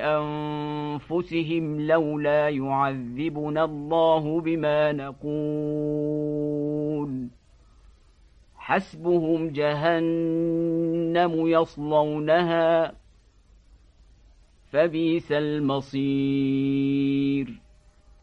أنفسهم لولا يعذبنا الله بما نقول. حسبهم جهنم يصلونها فبئس المصير.